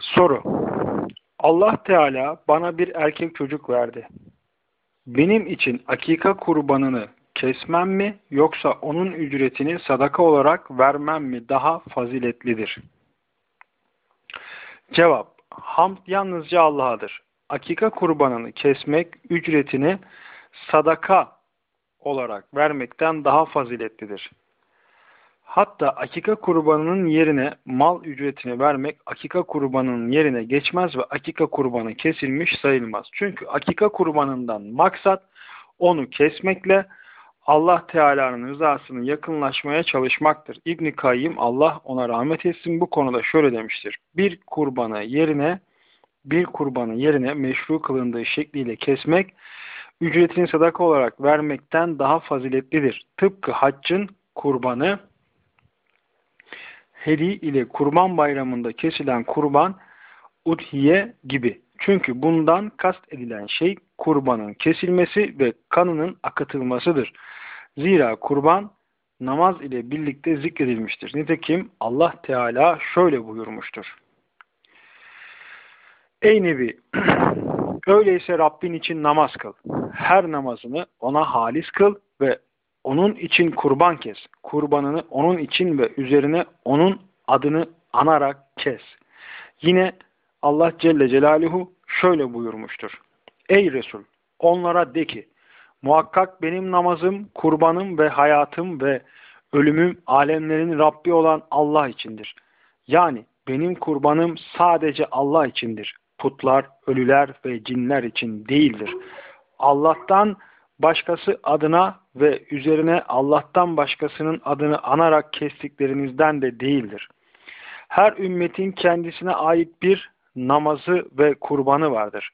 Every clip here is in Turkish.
Soru. Allah Teala bana bir erkek çocuk verdi. Benim için akika kurbanını kesmem mi yoksa onun ücretini sadaka olarak vermem mi daha faziletlidir? Cevap. Hamd yalnızca Allah'adır. Akika kurbanını kesmek ücretini sadaka olarak vermekten daha faziletlidir. Hatta akika kurbanının yerine mal ücretini vermek akika kurbanının yerine geçmez ve akika kurbanı kesilmiş sayılmaz. Çünkü akika kurbanından maksat onu kesmekle Allah Teala'nın rızasını yakınlaşmaya çalışmaktır. İbn Kayyim Allah ona rahmet etsin bu konuda şöyle demiştir. Bir kurbanı yerine bir kurbanı yerine meşru kılındığı şekliyle kesmek ücretini sadaka olarak vermekten daha faziletlidir. Tıpkı haccın kurbanı hedi ile kurban bayramında kesilen kurban udhiye gibi. Çünkü bundan kast edilen şey kurbanın kesilmesi ve kanının akıtılmasıdır. Zira kurban namaz ile birlikte zikredilmiştir. Nitekim Allah Teala şöyle buyurmuştur. Ey Nebi! Öyleyse Rabbin için namaz kıl. Her namazını ona halis kıl ve onun için kurban kes. Kurbanını onun için ve üzerine onun adını anarak kes. Yine Allah Celle Celaluhu şöyle buyurmuştur. Ey Resul! Onlara de ki, muhakkak benim namazım, kurbanım ve hayatım ve ölümüm alemlerin Rabbi olan Allah içindir. Yani benim kurbanım sadece Allah içindir. Putlar, ölüler ve cinler için değildir. Allah'tan başkası adına ve üzerine Allah'tan başkasının adını anarak kestiklerinizden de değildir. Her ümmetin kendisine ait bir namazı ve kurbanı vardır.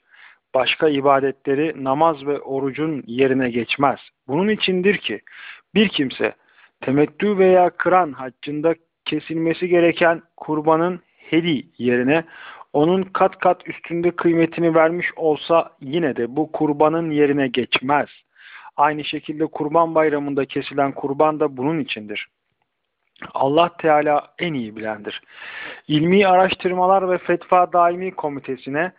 Başka ibadetleri namaz ve orucun yerine geçmez. Bunun içindir ki bir kimse temettü veya kıran haccında kesilmesi gereken kurbanın hedi yerine onun kat kat üstünde kıymetini vermiş olsa yine de bu kurbanın yerine geçmez. Aynı şekilde kurban bayramında kesilen kurban da bunun içindir. Allah Teala en iyi bilendir. İlmi Araştırmalar ve Fetva Daimi Komitesi'ne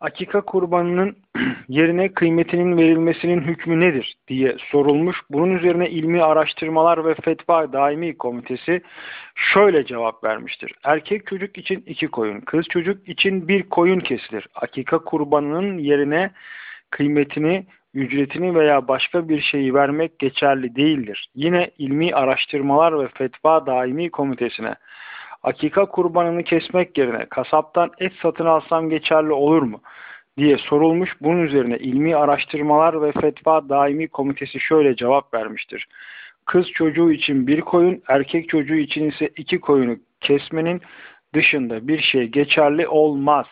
akika kurbanının yerine kıymetinin verilmesinin hükmü nedir diye sorulmuş. Bunun üzerine İlmi Araştırmalar ve Fetva Daimi Komitesi şöyle cevap vermiştir. Erkek çocuk için iki koyun, kız çocuk için bir koyun kesilir. Akika kurbanının yerine kıymetini ücretini veya başka bir şeyi vermek geçerli değildir. Yine ilmi araştırmalar ve fetva daimi komitesine akika kurbanını kesmek yerine kasaptan et satın alsam geçerli olur mu? diye sorulmuş. Bunun üzerine ilmi araştırmalar ve fetva daimi komitesi şöyle cevap vermiştir. Kız çocuğu için bir koyun, erkek çocuğu için ise iki koyunu kesmenin dışında bir şey geçerli olmaz.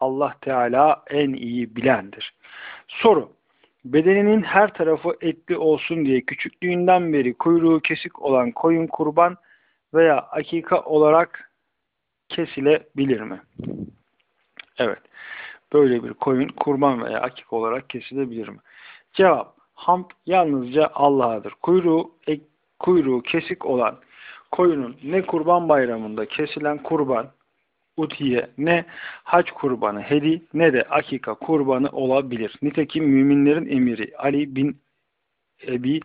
Allah Teala en iyi bilendir. Soru bedeninin her tarafı etli olsun diye küçüklüğünden beri kuyruğu kesik olan koyun kurban veya akika olarak kesilebilir mi? Evet. Böyle bir koyun kurban veya akika olarak kesilebilir mi? Cevap. Hamd yalnızca Allah'adır. Kuyruğu, ek, kuyruğu kesik olan koyunun ne kurban bayramında kesilen kurban utiye ne hac kurbanı hedi ne de akika kurbanı olabilir. Nitekim müminlerin emiri Ali bin Ebi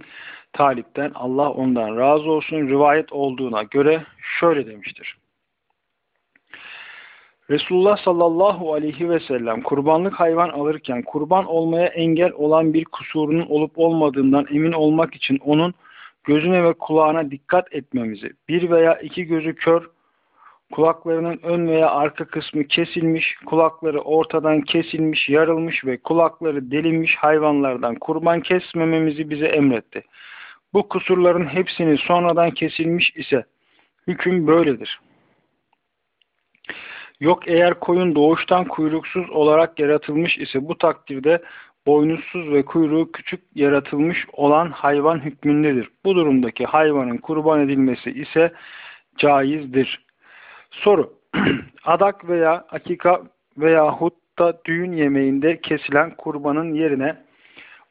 Talip'ten Allah ondan razı olsun rivayet olduğuna göre şöyle demiştir. Resulullah sallallahu aleyhi ve sellem kurbanlık hayvan alırken kurban olmaya engel olan bir kusurunun olup olmadığından emin olmak için onun gözüne ve kulağına dikkat etmemizi, bir veya iki gözü kör kulaklarının ön veya arka kısmı kesilmiş, kulakları ortadan kesilmiş, yarılmış ve kulakları delinmiş hayvanlardan kurban kesmememizi bize emretti. Bu kusurların hepsini sonradan kesilmiş ise hüküm böyledir. Yok eğer koyun doğuştan kuyruksuz olarak yaratılmış ise bu takdirde boynuzsuz ve kuyruğu küçük yaratılmış olan hayvan hükmündedir. Bu durumdaki hayvanın kurban edilmesi ise caizdir. Soru. Adak veya akika veya da düğün yemeğinde kesilen kurbanın yerine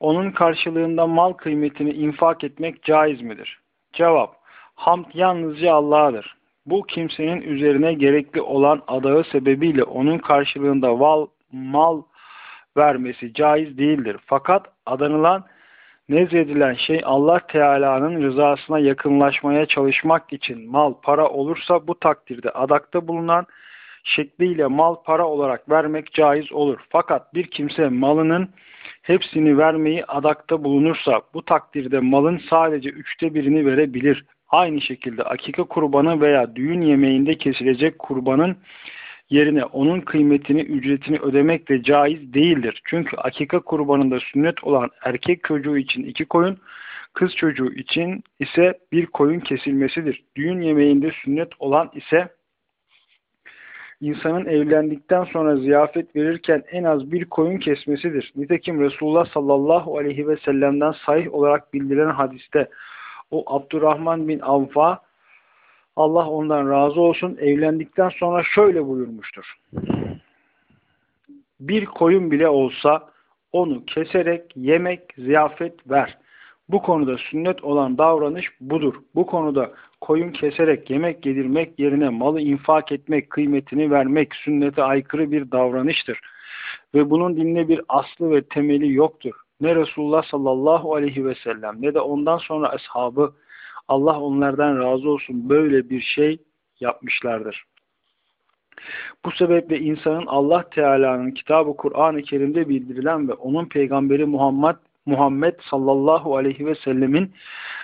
onun karşılığında mal kıymetini infak etmek caiz midir? Cevap. Hamd yalnızca Allah'adır. Bu kimsenin üzerine gerekli olan adağı sebebiyle onun karşılığında val, mal vermesi caiz değildir. Fakat adanılan nezredilen şey Allah Teala'nın rızasına yakınlaşmaya çalışmak için mal, para olursa bu takdirde adakta bulunan şekliyle mal para olarak vermek caiz olur. Fakat bir kimse malının hepsini vermeyi adakta bulunursa bu takdirde malın sadece üçte birini verebilir. Aynı şekilde akika kurbanı veya düğün yemeğinde kesilecek kurbanın yerine onun kıymetini, ücretini ödemek de caiz değildir. Çünkü akika kurbanında sünnet olan erkek çocuğu için iki koyun, kız çocuğu için ise bir koyun kesilmesidir. Düğün yemeğinde sünnet olan ise insanın evlendikten sonra ziyafet verirken en az bir koyun kesmesidir. Nitekim Resulullah sallallahu aleyhi ve sellem'den sahih olarak bildirilen hadiste o Abdurrahman bin Avfa Allah ondan razı olsun evlendikten sonra şöyle buyurmuştur. Bir koyun bile olsa onu keserek yemek, ziyafet ver. Bu konuda sünnet olan davranış budur. Bu konuda koyun keserek yemek yedirmek yerine malı infak etmek, kıymetini vermek sünnete aykırı bir davranıştır. Ve bunun dinle bir aslı ve temeli yoktur. Ne Resulullah sallallahu aleyhi ve sellem ne de ondan sonra ashabı Allah onlardan razı olsun böyle bir şey yapmışlardır. Bu sebeple insanın Allah Teala'nın kitabı Kur'an-ı Kerim'de bildirilen ve onun peygamberi Muhammed Muhammed sallallahu aleyhi ve sellemin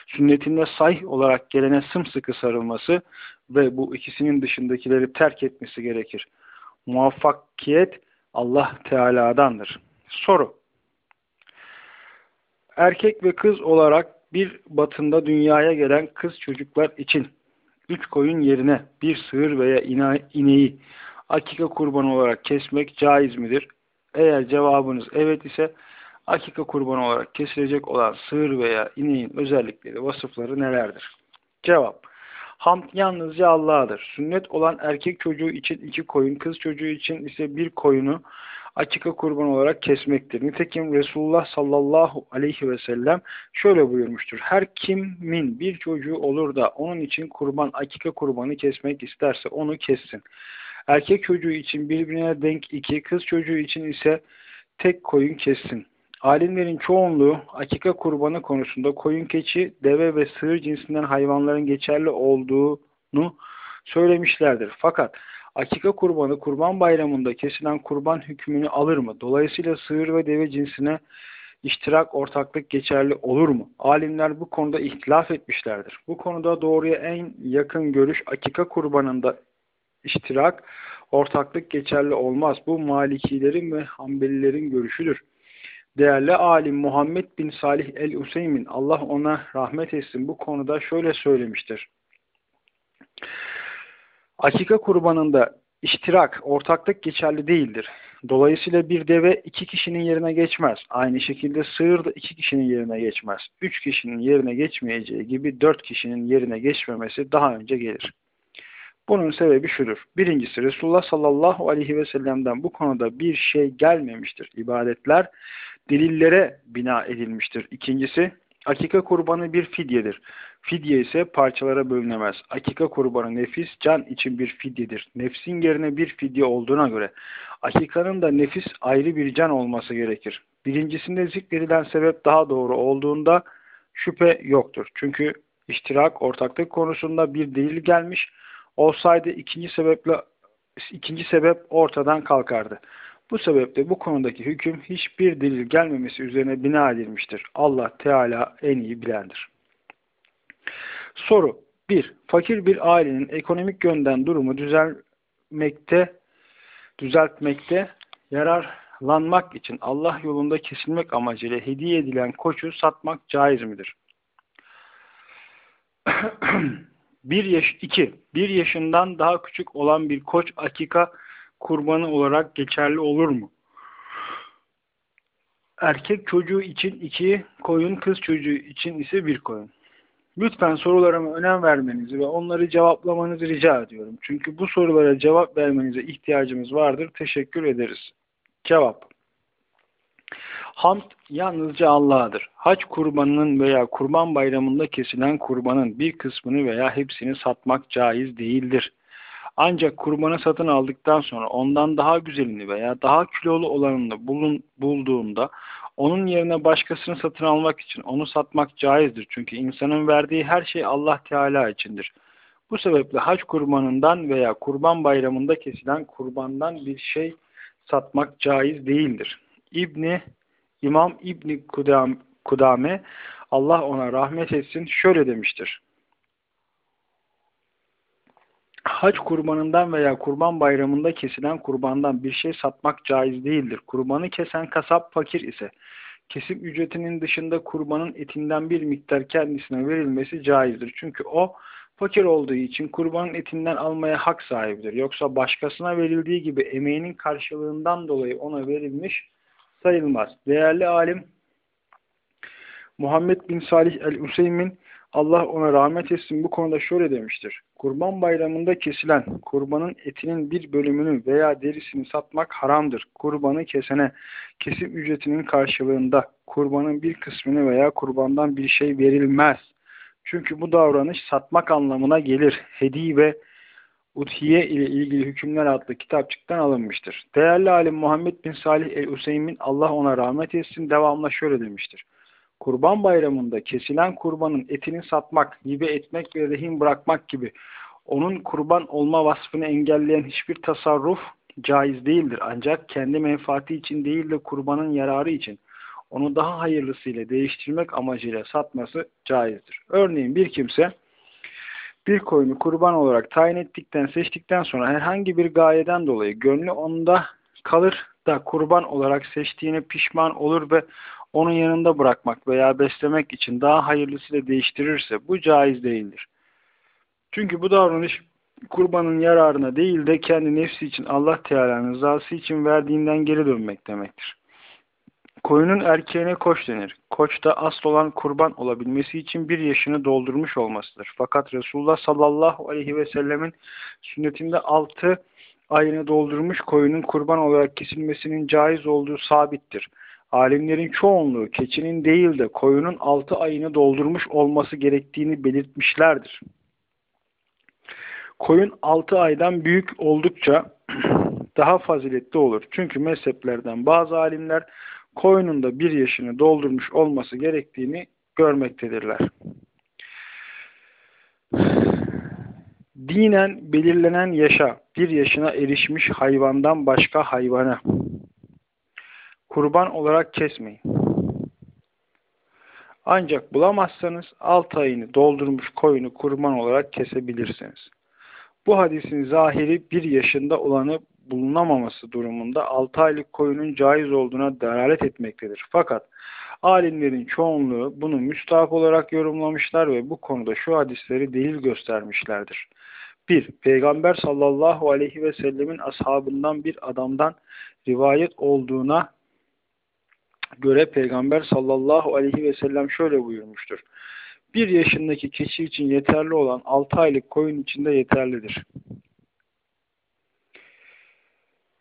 sünnetinde sahih olarak gelene sımsıkı sarılması ve bu ikisinin dışındakileri terk etmesi gerekir. Muvaffakiyet Allah Teala'dandır. Soru Erkek ve kız olarak bir batında dünyaya gelen kız çocuklar için üç koyun yerine bir sığır veya ineği akika kurbanı olarak kesmek caiz midir? Eğer cevabınız evet ise akika kurbanı olarak kesilecek olan sığır veya ineğin özellikleri, vasıfları nelerdir? Cevap. Hamd yalnızca Allah'adır. Sünnet olan erkek çocuğu için iki koyun, kız çocuğu için ise bir koyunu akika kurban olarak kesmektir. Nitekim Resulullah sallallahu aleyhi ve sellem şöyle buyurmuştur. Her kimin bir çocuğu olur da onun için kurban, akika kurbanı kesmek isterse onu kessin. Erkek çocuğu için birbirine denk iki, kız çocuğu için ise tek koyun kessin. Alimlerin çoğunluğu akika kurbanı konusunda koyun keçi, deve ve sığır cinsinden hayvanların geçerli olduğunu söylemişlerdir. Fakat akika kurbanı kurban bayramında kesilen kurban hükmünü alır mı? Dolayısıyla sığır ve deve cinsine iştirak, ortaklık geçerli olur mu? Alimler bu konuda ihtilaf etmişlerdir. Bu konuda doğruya en yakın görüş akika kurbanında iştirak, ortaklık geçerli olmaz. Bu Malikilerin ve Hanbelilerin görüşüdür. Değerli alim Muhammed bin Salih el-Useymin, Allah ona rahmet etsin bu konuda şöyle söylemiştir. Akika kurbanında iştirak, ortaklık geçerli değildir. Dolayısıyla bir deve iki kişinin yerine geçmez. Aynı şekilde sığır da iki kişinin yerine geçmez. Üç kişinin yerine geçmeyeceği gibi dört kişinin yerine geçmemesi daha önce gelir. Bunun sebebi şudur. Birincisi Resulullah sallallahu aleyhi ve sellem'den bu konuda bir şey gelmemiştir. İbadetler delillere bina edilmiştir. İkincisi akika kurbanı bir fidyedir. Fidye ise parçalara bölünemez. Akika kurbanı nefis can için bir fidyedir. Nefsin yerine bir fidye olduğuna göre akikanın da nefis ayrı bir can olması gerekir. Birincisinde zikredilen sebep daha doğru olduğunda şüphe yoktur. Çünkü iştirak, ortaklık konusunda bir delil gelmiş olsaydı ikinci sebeple ikinci sebep ortadan kalkardı. Bu sebeple bu konudaki hüküm hiçbir delil gelmemesi üzerine bina edilmiştir. Allah Teala en iyi bilendir. Soru 1. Fakir bir ailenin ekonomik yönden durumu düzelmekte, düzeltmekte yararlanmak için Allah yolunda kesilmek amacıyla hediye edilen koçu satmak caiz midir? bir yaş, 2. Bir yaşından daha küçük olan bir koç akika kurbanı olarak geçerli olur mu? Erkek çocuğu için iki koyun, kız çocuğu için ise bir koyun. Lütfen sorularıma önem vermenizi ve onları cevaplamanızı rica ediyorum. Çünkü bu sorulara cevap vermenize ihtiyacımız vardır. Teşekkür ederiz. Cevap Hamd yalnızca Allah'adır. Hac kurbanının veya kurban bayramında kesilen kurbanın bir kısmını veya hepsini satmak caiz değildir. Ancak kurbanı satın aldıktan sonra ondan daha güzelini veya daha kilolu olanını bulun, bulduğunda onun yerine başkasını satın almak için onu satmak caizdir. Çünkü insanın verdiği her şey Allah Teala içindir. Bu sebeple hac kurbanından veya kurban bayramında kesilen kurbandan bir şey satmak caiz değildir. İbni İmam İbni Kudame Allah ona rahmet etsin şöyle demiştir. Hac kurbanından veya kurban bayramında kesilen kurbandan bir şey satmak caiz değildir. Kurbanı kesen kasap fakir ise kesip ücretinin dışında kurbanın etinden bir miktar kendisine verilmesi caizdir. Çünkü o fakir olduğu için kurbanın etinden almaya hak sahibidir. Yoksa başkasına verildiği gibi emeğinin karşılığından dolayı ona verilmiş sayılmaz. Değerli alim Muhammed bin Salih el-Useymin Allah ona rahmet etsin bu konuda şöyle demiştir. Kurban bayramında kesilen kurbanın etinin bir bölümünü veya derisini satmak haramdır. Kurbanı kesene kesim ücretinin karşılığında kurbanın bir kısmını veya kurbandan bir şey verilmez. Çünkü bu davranış satmak anlamına gelir. Hedi ve Uthiye ile ilgili hükümler adlı kitapçıktan alınmıştır. Değerli alim Muhammed bin Salih el-Useymin Allah ona rahmet etsin devamla şöyle demiştir. Kurban bayramında kesilen kurbanın etini satmak, hibe etmek ve rehin bırakmak gibi onun kurban olma vasfını engelleyen hiçbir tasarruf caiz değildir. Ancak kendi menfaati için değil de kurbanın yararı için onu daha hayırlısıyla değiştirmek amacıyla satması caizdir. Örneğin bir kimse bir koyunu kurban olarak tayin ettikten, seçtikten sonra herhangi bir gayeden dolayı gönlü onda kalır da kurban olarak seçtiğine pişman olur ve onun yanında bırakmak veya beslemek için daha hayırlısıyla değiştirirse bu caiz değildir. Çünkü bu davranış kurbanın yararına değil de kendi nefsi için Allah Teala'nın rızası için verdiğinden geri dönmek demektir. Koyunun erkeğine koç denir. Koç asıl olan kurban olabilmesi için bir yaşını doldurmuş olmasıdır. Fakat Resulullah sallallahu aleyhi ve sellemin sünnetinde altı ayını doldurmuş koyunun kurban olarak kesilmesinin caiz olduğu sabittir. Alimlerin çoğunluğu keçinin değil de koyunun altı ayını doldurmuş olması gerektiğini belirtmişlerdir. Koyun altı aydan büyük oldukça daha faziletli olur. Çünkü mezheplerden bazı alimler koyununda bir yaşını doldurmuş olması gerektiğini görmektedirler. Dinen belirlenen yaşa, bir yaşına erişmiş hayvandan başka hayvana kurban olarak kesmeyin. Ancak bulamazsanız 6 ayını doldurmuş koyunu kurban olarak kesebilirsiniz. Bu hadisin zahiri bir yaşında olanı bulunamaması durumunda 6 aylık koyunun caiz olduğuna delalet etmektedir. Fakat alimlerin çoğunluğu bunu müstahap olarak yorumlamışlar ve bu konuda şu hadisleri delil göstermişlerdir. 1. Peygamber sallallahu aleyhi ve sellemin ashabından bir adamdan rivayet olduğuna göre Peygamber sallallahu aleyhi ve sellem şöyle buyurmuştur. Bir yaşındaki keçi için yeterli olan 6 aylık koyun içinde yeterlidir.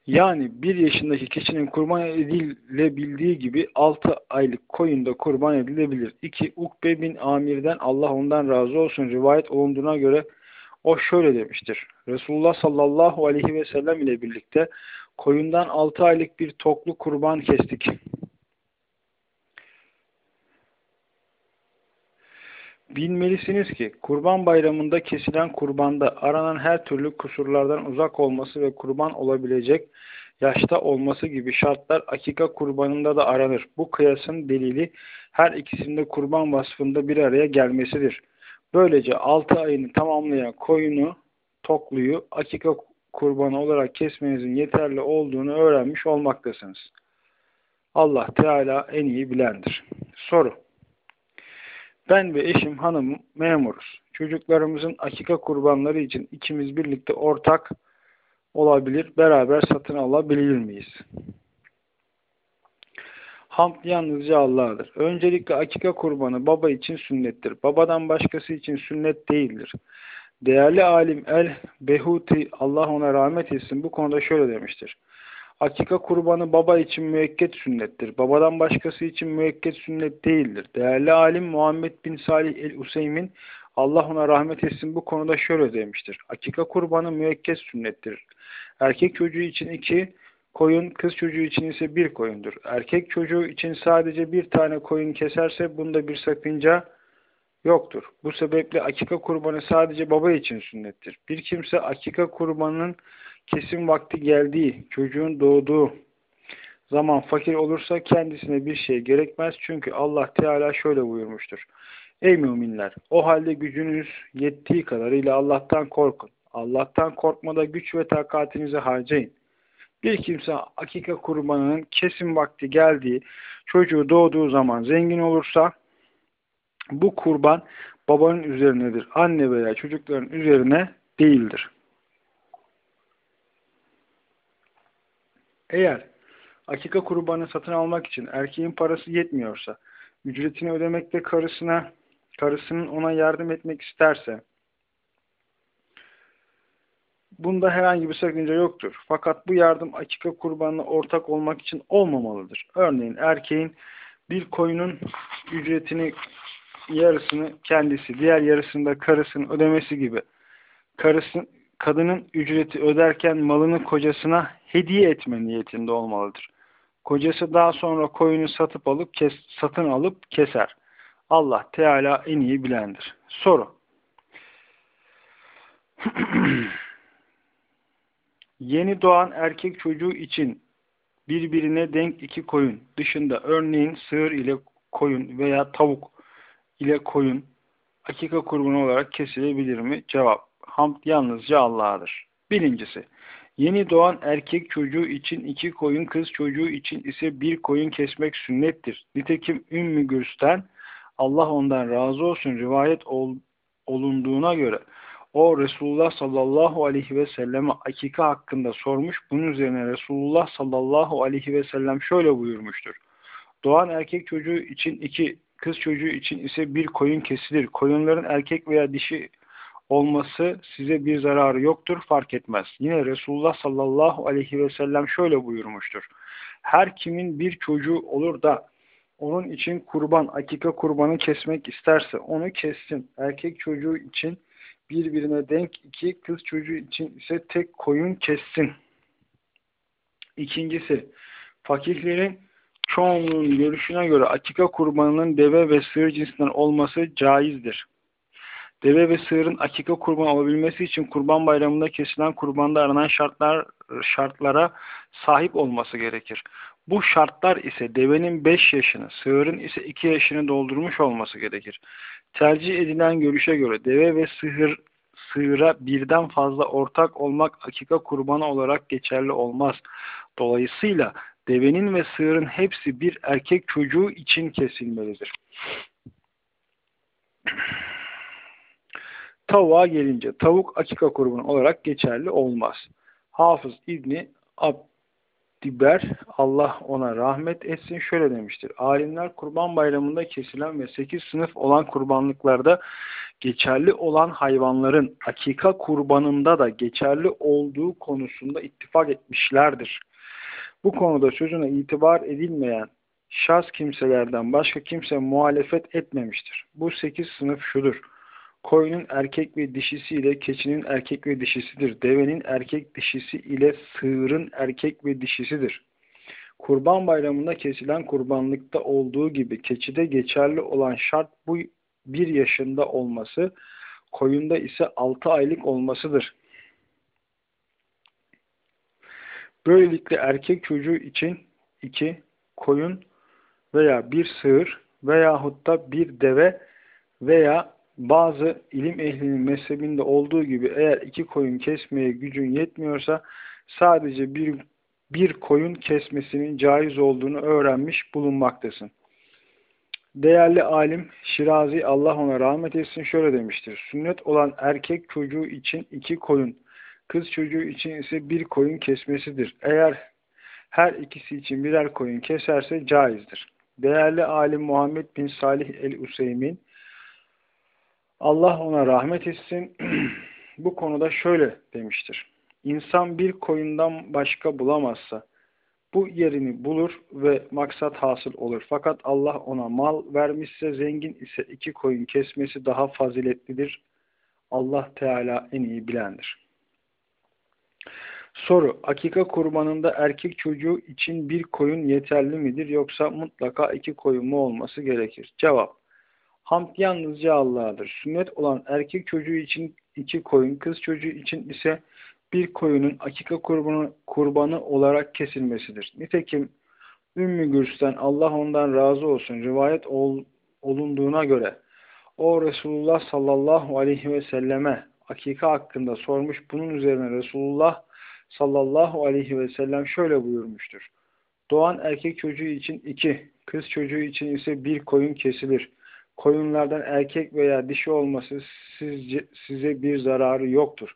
Yani bir yaşındaki keçinin kurban edilebildiği gibi 6 aylık koyun da kurban edilebilir. 2. Ukbe bin Amir'den Allah ondan razı olsun rivayet olunduğuna göre o şöyle demiştir. Resulullah sallallahu aleyhi ve sellem ile birlikte koyundan 6 aylık bir toklu kurban kestik. Bilmelisiniz ki kurban bayramında kesilen kurbanda aranan her türlü kusurlardan uzak olması ve kurban olabilecek yaşta olması gibi şartlar akika kurbanında da aranır. Bu kıyasın delili her ikisinde kurban vasfında bir araya gelmesidir. Böylece 6 ayını tamamlayan koyunu, tokluyu akika kurbanı olarak kesmenizin yeterli olduğunu öğrenmiş olmaktasınız. Allah Teala en iyi bilendir. Soru ben ve eşim hanım memuruz. Çocuklarımızın akika kurbanları için ikimiz birlikte ortak olabilir, beraber satın alabilir miyiz? Hamd yalnızca Allah'dır. Öncelikle akika kurbanı baba için sünnettir. Babadan başkası için sünnet değildir. Değerli alim El Behuti Allah ona rahmet etsin bu konuda şöyle demiştir. Akika kurbanı baba için müekket sünnettir. Babadan başkası için müekket sünnet değildir. Değerli alim Muhammed bin Salih el-Useymin Allah ona rahmet etsin bu konuda şöyle demiştir. Akika kurbanı müekket sünnettir. Erkek çocuğu için iki koyun, kız çocuğu için ise bir koyundur. Erkek çocuğu için sadece bir tane koyun keserse bunda bir sakınca yoktur. Bu sebeple akika kurbanı sadece baba için sünnettir. Bir kimse akika kurbanının kesim vakti geldiği, çocuğun doğduğu zaman fakir olursa kendisine bir şey gerekmez. Çünkü Allah Teala şöyle buyurmuştur. Ey müminler! O halde gücünüz yettiği kadarıyla Allah'tan korkun. Allah'tan korkmada güç ve takatinizi harcayın. Bir kimse akika kurbanının kesim vakti geldiği, çocuğu doğduğu zaman zengin olursa bu kurban babanın üzerinedir. Anne veya çocukların üzerine değildir. Eğer akika kurbanı satın almak için erkeğin parası yetmiyorsa, ücretini ödemekte karısına, karısının ona yardım etmek isterse, bunda herhangi bir sakınca yoktur. Fakat bu yardım akika kurbanına ortak olmak için olmamalıdır. Örneğin erkeğin bir koyunun ücretini yarısını kendisi, diğer yarısını da karısının ödemesi gibi. Karısın, kadının ücreti öderken malını kocasına hediye etme niyetinde olmalıdır. Kocası daha sonra koyunu satıp alıp kes, satın alıp keser. Allah Teala en iyi bilendir. Soru. Yeni doğan erkek çocuğu için birbirine denk iki koyun dışında örneğin sığır ile koyun veya tavuk ile koyun akika kurbanı olarak kesilebilir mi? Cevap. Hamd yalnızca Allah'adır. Birincisi. Yeni doğan erkek çocuğu için iki koyun, kız çocuğu için ise bir koyun kesmek sünnettir. Nitekim Ümmü Gürs'ten Allah ondan razı olsun rivayet ol, olunduğuna göre o Resulullah sallallahu aleyhi ve selleme akika hakkında sormuş. Bunun üzerine Resulullah sallallahu aleyhi ve sellem şöyle buyurmuştur. Doğan erkek çocuğu için iki, kız çocuğu için ise bir koyun kesilir. Koyunların erkek veya dişi olması size bir zararı yoktur, fark etmez. Yine Resulullah sallallahu aleyhi ve sellem şöyle buyurmuştur. Her kimin bir çocuğu olur da onun için kurban, akika kurbanı kesmek isterse onu kessin. Erkek çocuğu için birbirine denk iki, kız çocuğu için ise tek koyun kessin. İkincisi, fakihlerin çoğunluğun görüşüne göre akika kurbanının deve ve sığır cinsinden olması caizdir. Deve ve sığırın akika kurban olabilmesi için kurban bayramında kesilen kurbanda aranan şartlar şartlara sahip olması gerekir. Bu şartlar ise devenin 5 yaşını, sığırın ise 2 yaşını doldurmuş olması gerekir. Tercih edilen görüşe göre deve ve sığır sığıra birden fazla ortak olmak akika kurbanı olarak geçerli olmaz. Dolayısıyla devenin ve sığırın hepsi bir erkek çocuğu için kesilmelidir. Tavuğa gelince tavuk akika kurbanı olarak geçerli olmaz. Hafız İbni Abdiber Allah ona rahmet etsin şöyle demiştir. Alimler kurban bayramında kesilen ve sekiz sınıf olan kurbanlıklarda geçerli olan hayvanların akika kurbanında da geçerli olduğu konusunda ittifak etmişlerdir. Bu konuda sözüne itibar edilmeyen şahs kimselerden başka kimse muhalefet etmemiştir. Bu sekiz sınıf şudur. Koyunun erkek ve dişisi ile keçinin erkek ve dişisidir. Devenin erkek dişisi ile sığırın erkek ve dişisidir. Kurban bayramında kesilen kurbanlıkta olduğu gibi keçide geçerli olan şart bu bir yaşında olması, koyunda ise altı aylık olmasıdır. Böylelikle erkek çocuğu için iki koyun veya bir sığır veyahut da bir deve veya bazı ilim ehlinin mezhebinde olduğu gibi eğer iki koyun kesmeye gücün yetmiyorsa sadece bir, bir koyun kesmesinin caiz olduğunu öğrenmiş bulunmaktasın. Değerli alim Şirazi Allah ona rahmet etsin şöyle demiştir. Sünnet olan erkek çocuğu için iki koyun, kız çocuğu için ise bir koyun kesmesidir. Eğer her ikisi için birer koyun keserse caizdir. Değerli alim Muhammed bin Salih el-Useymin Allah ona rahmet etsin. Bu konuda şöyle demiştir. İnsan bir koyundan başka bulamazsa bu yerini bulur ve maksat hasıl olur. Fakat Allah ona mal vermişse zengin ise iki koyun kesmesi daha faziletlidir. Allah Teala en iyi bilendir. Soru, akika kurbanında erkek çocuğu için bir koyun yeterli midir yoksa mutlaka iki koyun mu olması gerekir? Cevap, hamd yalnızca Allah'adır. Sünnet olan erkek çocuğu için iki koyun, kız çocuğu için ise bir koyunun akika kurbanı, kurbanı olarak kesilmesidir. Nitekim Ümmü Gürs'ten Allah ondan razı olsun rivayet ol, olunduğuna göre o Resulullah sallallahu aleyhi ve selleme akika hakkında sormuş. Bunun üzerine Resulullah sallallahu aleyhi ve sellem şöyle buyurmuştur. Doğan erkek çocuğu için iki, kız çocuğu için ise bir koyun kesilir. Koyunlardan erkek veya dişi olması sizce, size bir zararı yoktur.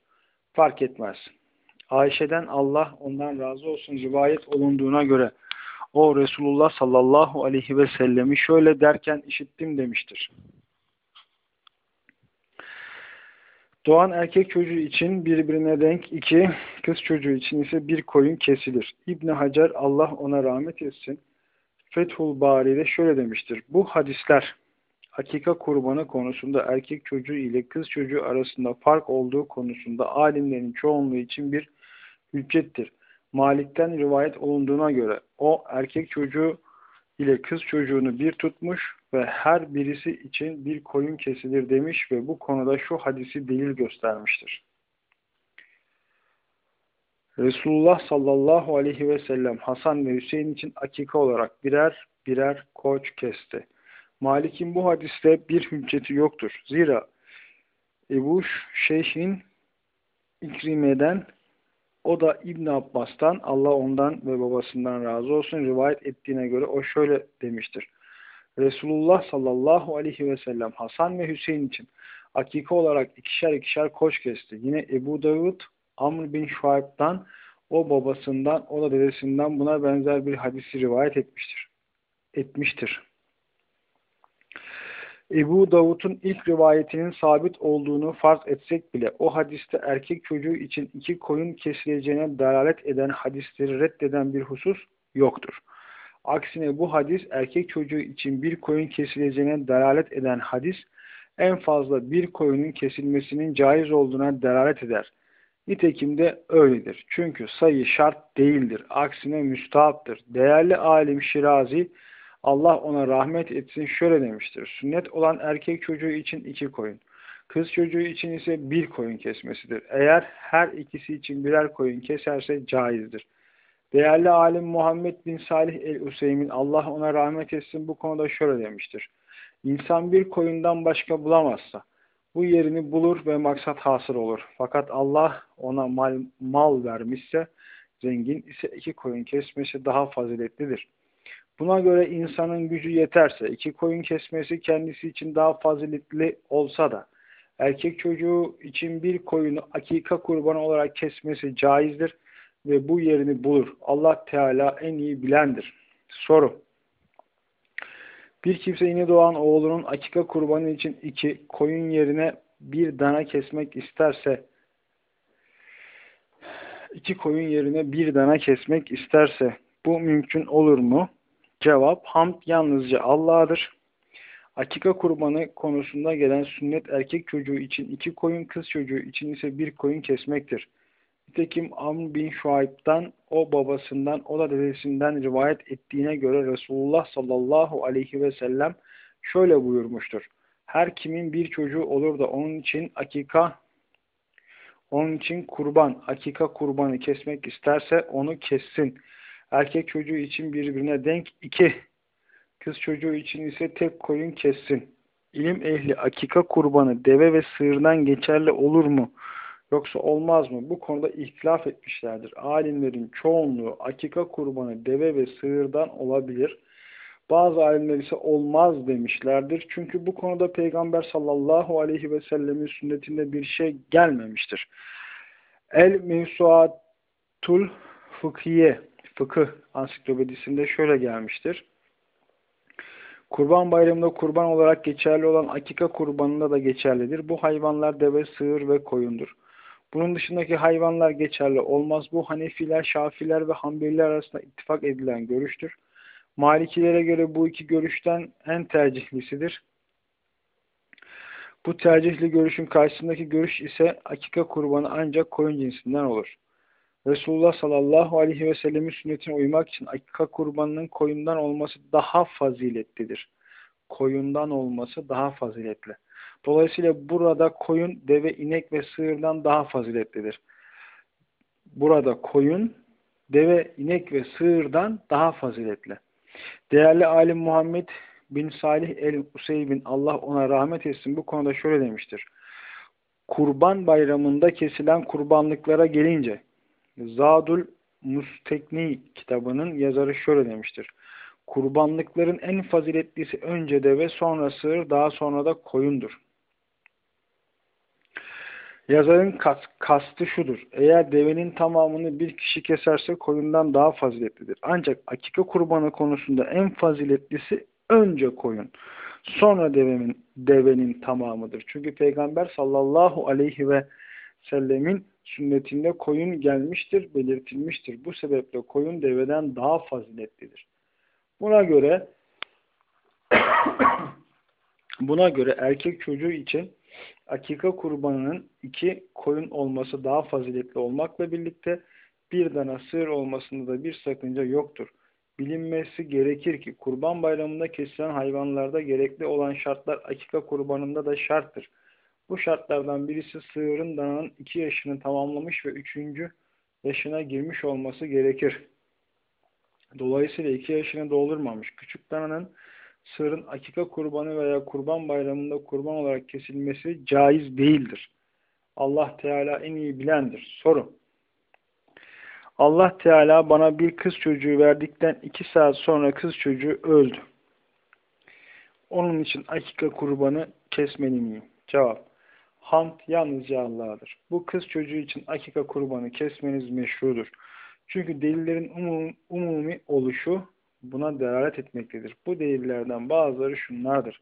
Fark etmez. Ayşe'den Allah ondan razı olsun rivayet olunduğuna göre o Resulullah sallallahu aleyhi ve sellemi şöyle derken işittim demiştir. Doğan erkek çocuğu için birbirine denk iki, kız çocuğu için ise bir koyun kesilir. İbn Hacer Allah ona rahmet etsin. Fethul Bari'de şöyle demiştir. Bu hadisler hakika kurbanı konusunda erkek çocuğu ile kız çocuğu arasında fark olduğu konusunda alimlerin çoğunluğu için bir hüccettir. Malik'ten rivayet olunduğuna göre o erkek çocuğu ile kız çocuğunu bir tutmuş ve her birisi için bir koyun kesilir demiş ve bu konuda şu hadisi delil göstermiştir. Resulullah sallallahu aleyhi ve sellem Hasan ve Hüseyin için akika olarak birer birer koç kesti. Malik'in bu hadiste bir hücceti yoktur. Zira Ebu Şeyh'in İkrime'den o da İbn Abbas'tan Allah ondan ve babasından razı olsun rivayet ettiğine göre o şöyle demiştir. Resulullah sallallahu aleyhi ve sellem Hasan ve Hüseyin için akika olarak ikişer ikişer koç kesti. Yine Ebu Davud Amr bin Şuayb'dan o babasından o da dedesinden buna benzer bir hadisi rivayet etmiştir. Etmiştir. Ebu Davud'un ilk rivayetinin sabit olduğunu farz etsek bile o hadiste erkek çocuğu için iki koyun kesileceğine dalalet eden hadisleri reddeden bir husus yoktur. Aksine bu hadis erkek çocuğu için bir koyun kesileceğine dalalet eden hadis en fazla bir koyunun kesilmesinin caiz olduğuna delalet eder. Nitekim de öyledir. Çünkü sayı şart değildir. Aksine müstahaptır. Değerli alim Şirazi Allah ona rahmet etsin şöyle demiştir. Sünnet olan erkek çocuğu için iki koyun. Kız çocuğu için ise bir koyun kesmesidir. Eğer her ikisi için birer koyun keserse caizdir. Değerli alim Muhammed bin Salih el-Useymin Allah ona rahmet etsin bu konuda şöyle demiştir. İnsan bir koyundan başka bulamazsa bu yerini bulur ve maksat hasır olur. Fakat Allah ona mal, mal vermişse zengin ise iki koyun kesmesi daha faziletlidir. Buna göre insanın gücü yeterse iki koyun kesmesi kendisi için daha faziletli olsa da erkek çocuğu için bir koyunu akika kurbanı olarak kesmesi caizdir ve bu yerini bulur. Allah Teala en iyi bilendir. Soru. Bir kimse yeni doğan oğlunun akika kurbanı için iki koyun yerine bir dana kesmek isterse iki koyun yerine bir dana kesmek isterse bu mümkün olur mu? Cevap, hamd yalnızca Allah'adır. Akika kurbanı konusunda gelen sünnet erkek çocuğu için iki koyun, kız çocuğu için ise bir koyun kesmektir. Nitekim Amr bin Şuayb'dan, o babasından, o da dedesinden rivayet ettiğine göre Resulullah sallallahu aleyhi ve sellem şöyle buyurmuştur. Her kimin bir çocuğu olur da onun için akika, onun için kurban, akika kurbanı kesmek isterse onu kessin. Erkek çocuğu için birbirine denk iki. Kız çocuğu için ise tek koyun kessin. İlim ehli akika kurbanı deve ve sığırdan geçerli olur mu? Yoksa olmaz mı? Bu konuda ihtilaf etmişlerdir. Alimlerin çoğunluğu akika kurbanı deve ve sığırdan olabilir. Bazı alimler ise olmaz demişlerdir. Çünkü bu konuda Peygamber sallallahu aleyhi ve sellemin sünnetinde bir şey gelmemiştir. El Mevsuatul Fıkhiye Fıkıh Ansiklopedisinde şöyle gelmiştir. Kurban bayramında kurban olarak geçerli olan akika kurbanında da geçerlidir. Bu hayvanlar deve, sığır ve koyundur. Bunun dışındaki hayvanlar geçerli olmaz. Bu Hanefiler, Şafiler ve Hanbeliler arasında ittifak edilen görüştür. Malikilere göre bu iki görüşten en tercihlisidir. Bu tercihli görüşün karşısındaki görüş ise akika kurbanı ancak koyun cinsinden olur. Resulullah sallallahu aleyhi ve sellemin sünnetine uymak için akika kurbanının koyundan olması daha faziletlidir. Koyundan olması daha faziletli. Dolayısıyla burada koyun, deve, inek ve sığırdan daha faziletlidir. Burada koyun, deve, inek ve sığırdan daha faziletli. Değerli alim Muhammed bin Salih el-Useybin Allah ona rahmet etsin bu konuda şöyle demiştir. Kurban bayramında kesilen kurbanlıklara gelince Zadul Mustekni kitabının yazarı şöyle demiştir. Kurbanlıkların en faziletlisi önce deve sonra sığır daha sonra da koyundur. Yazarın kastı şudur. Eğer devenin tamamını bir kişi keserse koyundan daha faziletlidir. Ancak akika kurbanı konusunda en faziletlisi önce koyun. Sonra devenin, devenin tamamıdır. Çünkü Peygamber sallallahu aleyhi ve sellemin sünnetinde koyun gelmiştir, belirtilmiştir. Bu sebeple koyun deveden daha faziletlidir. Buna göre buna göre erkek çocuğu için akika kurbanının iki koyun olması daha faziletli olmakla birlikte bir dana sığır olmasında da bir sakınca yoktur. Bilinmesi gerekir ki kurban bayramında kesilen hayvanlarda gerekli olan şartlar akika kurbanında da şarttır. Bu şartlardan birisi sığırın dananın iki yaşını tamamlamış ve üçüncü yaşına girmiş olması gerekir. Dolayısıyla iki yaşını doldurmamış küçük dananın sığırın akika kurbanı veya kurban bayramında kurban olarak kesilmesi caiz değildir. Allah Teala en iyi bilendir. Soru. Allah Teala bana bir kız çocuğu verdikten iki saat sonra kız çocuğu öldü. Onun için akika kurbanı kesmeli miyim? Cevap. Hamd yalnızca Allah'adır. Bu kız çocuğu için akika kurbanı kesmeniz meşrudur. Çünkü delillerin umum, umumi oluşu buna delalet etmektedir. Bu delillerden bazıları şunlardır.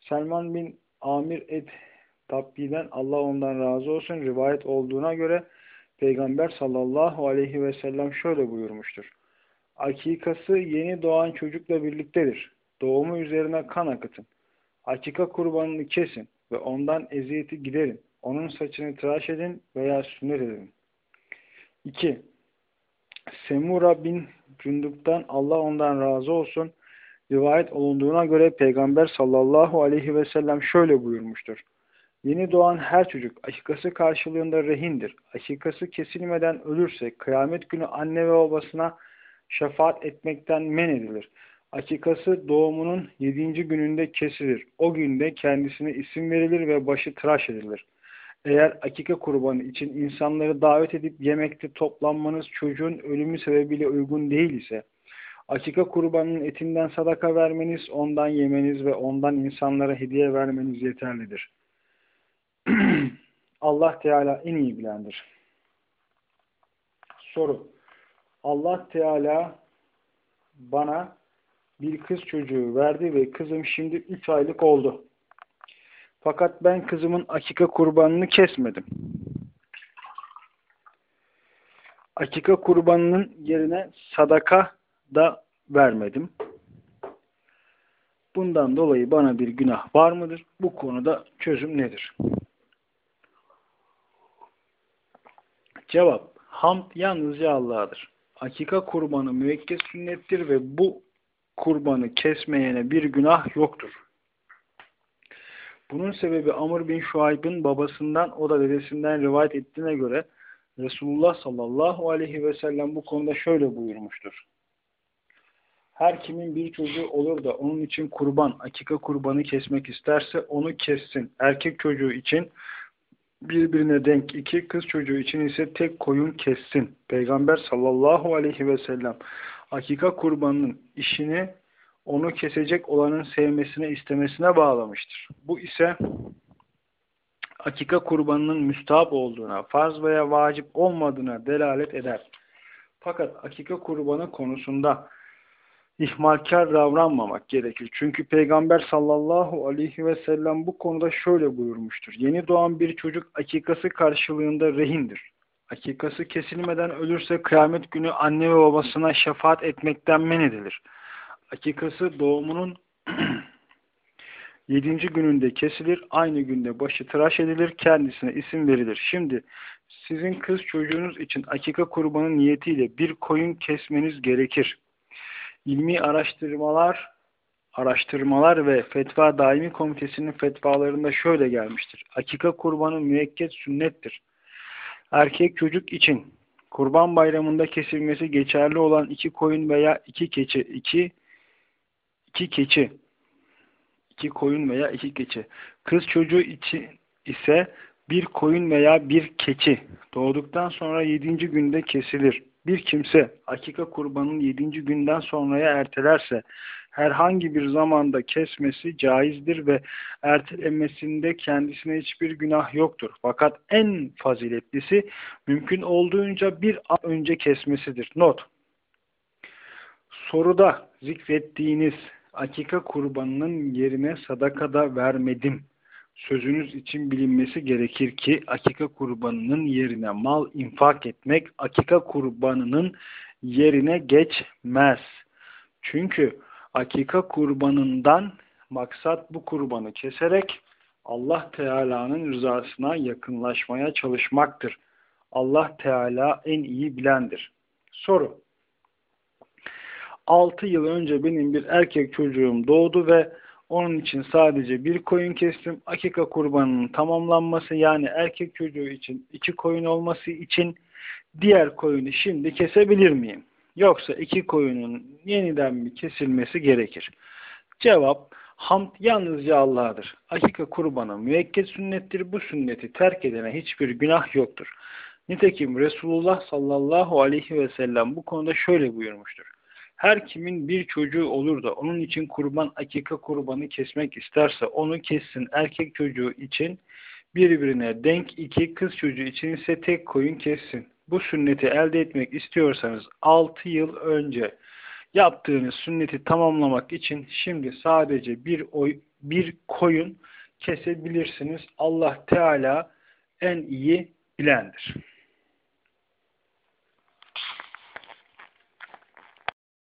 Selman bin Amir et Tabbi'den Allah ondan razı olsun rivayet olduğuna göre Peygamber sallallahu aleyhi ve sellem şöyle buyurmuştur. Akikası yeni doğan çocukla birliktedir. Doğumu üzerine kan akıtın. Akika kurbanını kesin ve ondan eziyeti giderin. Onun saçını tıraş edin veya sünnet edin. 2. Semura bin Cündük'ten Allah ondan razı olsun. Rivayet olunduğuna göre Peygamber sallallahu aleyhi ve sellem şöyle buyurmuştur. Yeni doğan her çocuk akikası karşılığında rehindir. Akikası kesilmeden ölürse kıyamet günü anne ve babasına şefaat etmekten men edilir. Akikası doğumunun yedinci gününde kesilir. O günde kendisine isim verilir ve başı tıraş edilir. Eğer akika kurbanı için insanları davet edip yemekte toplanmanız çocuğun ölümü sebebiyle uygun değil ise, akika kurbanının etinden sadaka vermeniz, ondan yemeniz ve ondan insanlara hediye vermeniz yeterlidir. Allah Teala en iyi bilendir. Soru. Allah Teala bana bir kız çocuğu verdi ve kızım şimdi 3 aylık oldu. Fakat ben kızımın akika kurbanını kesmedim. Akika kurbanının yerine sadaka da vermedim. Bundan dolayı bana bir günah var mıdır? Bu konuda çözüm nedir? Cevap. Hamd yalnızca Allah'adır. Akika kurbanı müvekkes sünnettir ve bu kurbanı kesmeyene bir günah yoktur. Bunun sebebi Amr bin Şuayb'ın babasından o da dedesinden rivayet ettiğine göre Resulullah sallallahu aleyhi ve sellem bu konuda şöyle buyurmuştur. Her kimin bir çocuğu olur da onun için kurban, akika kurbanı kesmek isterse onu kessin. Erkek çocuğu için birbirine denk iki, kız çocuğu için ise tek koyun kessin. Peygamber sallallahu aleyhi ve sellem akika kurbanının işini onu kesecek olanın sevmesine, istemesine bağlamıştır. Bu ise akika kurbanının müstahap olduğuna, farz veya vacip olmadığına delalet eder. Fakat akika kurbanı konusunda ihmalkar davranmamak gerekir. Çünkü Peygamber sallallahu aleyhi ve sellem bu konuda şöyle buyurmuştur. Yeni doğan bir çocuk akikası karşılığında rehindir. Akikası kesilmeden ölürse kıyamet günü anne ve babasına şefaat etmekten men edilir. Akikası doğumunun yedinci gününde kesilir, aynı günde başı tıraş edilir, kendisine isim verilir. Şimdi sizin kız çocuğunuz için akika kurbanı niyetiyle bir koyun kesmeniz gerekir. İlmi araştırmalar araştırmalar ve Fetva Daimi Komitesi'nin fetvalarında şöyle gelmiştir. Akika kurbanı müekket sünnettir. Erkek çocuk için kurban bayramında kesilmesi geçerli olan iki koyun veya iki keçi, iki, iki keçi, iki koyun veya iki keçi. Kız çocuğu için ise bir koyun veya bir keçi doğduktan sonra yedinci günde kesilir. Bir kimse akika kurbanın yedinci günden sonraya ertelerse herhangi bir zamanda kesmesi caizdir ve ertelemesinde kendisine hiçbir günah yoktur. Fakat en faziletlisi mümkün olduğunca bir an önce kesmesidir. Not. Soruda zikrettiğiniz akika kurbanının yerine sadakada vermedim sözünüz için bilinmesi gerekir ki akika kurbanının yerine mal infak etmek akika kurbanının yerine geçmez. Çünkü akika kurbanından maksat bu kurbanı keserek Allah Teala'nın rızasına yakınlaşmaya çalışmaktır. Allah Teala en iyi bilendir. Soru 6 yıl önce benim bir erkek çocuğum doğdu ve onun için sadece bir koyun kestim. Akika kurbanının tamamlanması yani erkek çocuğu için iki koyun olması için diğer koyunu şimdi kesebilir miyim? Yoksa iki koyunun yeniden bir kesilmesi gerekir. Cevap, hamd yalnızca Allah'dır. Akika kurbanı müekket sünnettir. Bu sünneti terk edene hiçbir günah yoktur. Nitekim Resulullah sallallahu aleyhi ve sellem bu konuda şöyle buyurmuştur. Her kimin bir çocuğu olur da onun için kurban akika kurbanı kesmek isterse onu kessin. Erkek çocuğu için birbirine denk iki, kız çocuğu için ise tek koyun kessin. Bu sünneti elde etmek istiyorsanız 6 yıl önce yaptığınız sünneti tamamlamak için şimdi sadece bir oy, bir koyun kesebilirsiniz. Allah Teala en iyi bilendir.